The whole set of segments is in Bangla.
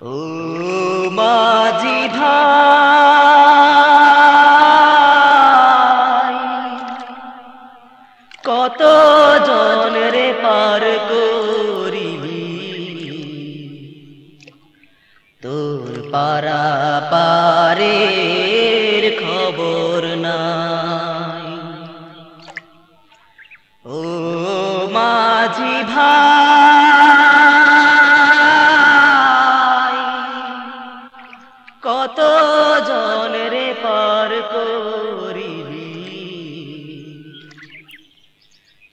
ও মাঝি ভাই কত জন রে পার করিবি তোর পারা পারের খবর নাই। ও মাঝি ভাই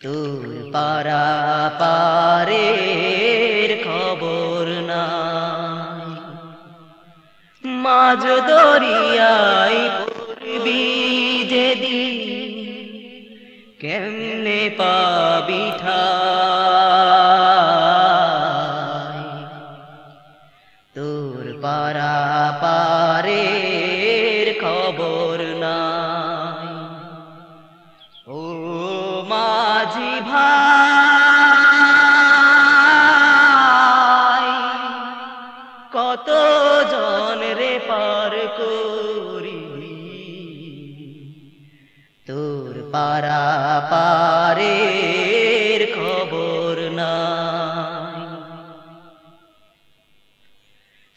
তোর পারা পারের খবর না মাঝ দরিয়াই পড়বি যেদিন কেমনে পাবি তোর পারা পারের কত জন রে পার করিবি তোর পারা পারের খবর নাই।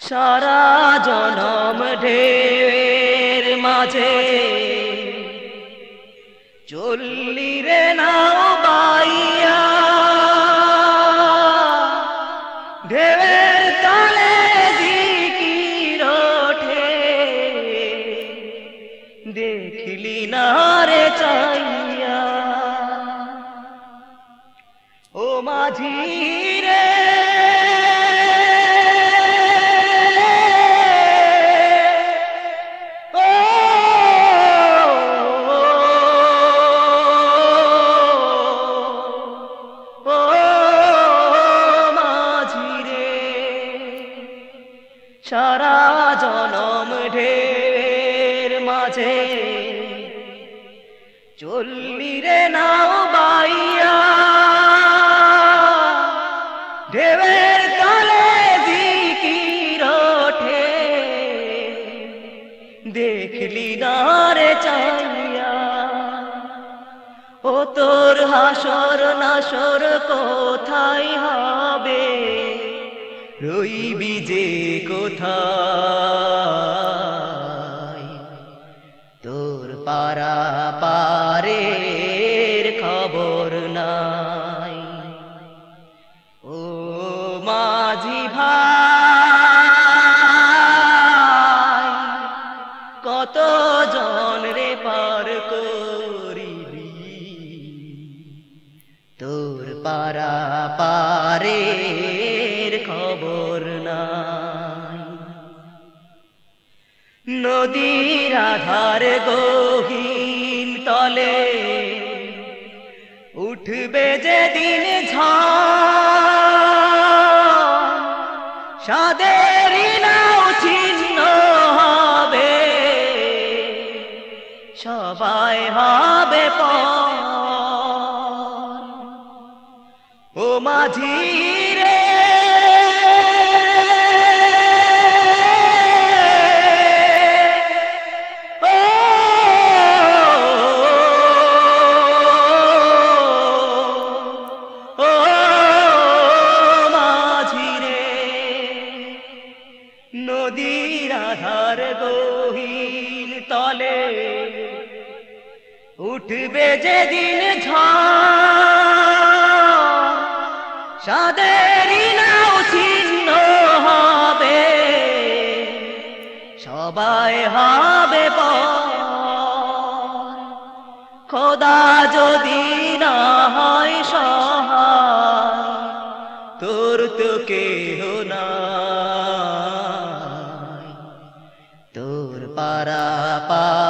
সারা জনম ঢের মাঝে চল্লি রে নাও না চাইয়া। ও মাঝি রে। সারা জনম ঢের মাঝে চল্লি রে নাও বাইয়া। ঢেবের তলে দিকির ওঠে। দেখলি না রে চাইয়া। ও তোর হাসর নাসর কোথায় হবে? রইবি যে কোথায়? তোর পারা পারা পারের খবর নাই। নদীর আধার গহীন তলে উঠবে যেদিন সাদের নাও ছিন্ন হবে, সবাই হবে পর মাঝি রে। নদীর আধার গহীন তলে উঠবে যেদিন সাদেরই নাও ছিন্ন হবে, সবাই হবে। খোদা যদি না হয় সহায়, তোর তো কেহ নাই তোর পারা পারের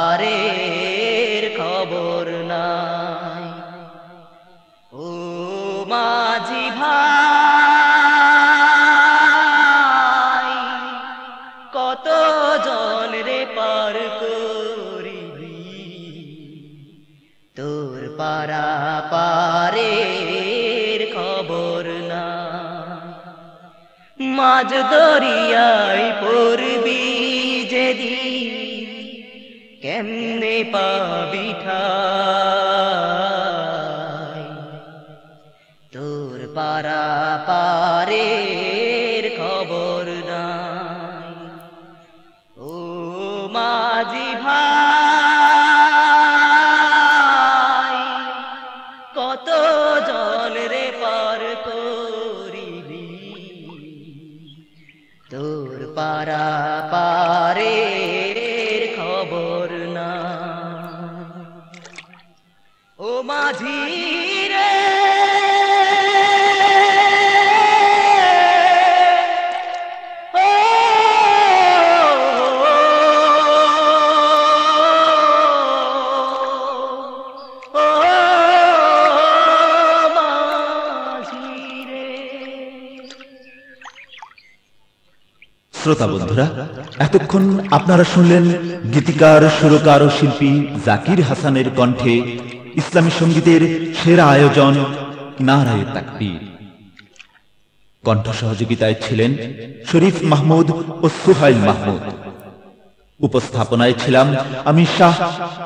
পড়না মাঝ দরিয়ায় পড়বি যেদি কেমনে পাবি তোর পারা পারে শ্রোতা বন্ধুরা এতক্ষণ আপনারা শুনলেন গীতিকার সুরকার ও শিল্পী জাকির হাসানের কণ্ঠে ইসলামী সঙ্গীতের সেরা আয়োজন নারায় তাকবীর। কণ্ঠ সহযোগিতায় ছিলেন শরীফ মাহমুদ ও সুহাইল মাহমুদ। উপস্থাপনায় ছিলাম আমি শাহ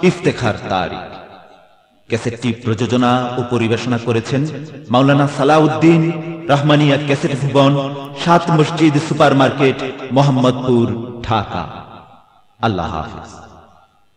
ইফতেখার তারিক। ক্যাসেটটি প্রযোজনা ও পরিবেশনা করেছেন Maulana Salauddin Rahmania cassette Bhuban, Sat Masjid super market Mohammadpur, Dhaka. আল্লাহ হাফিজ।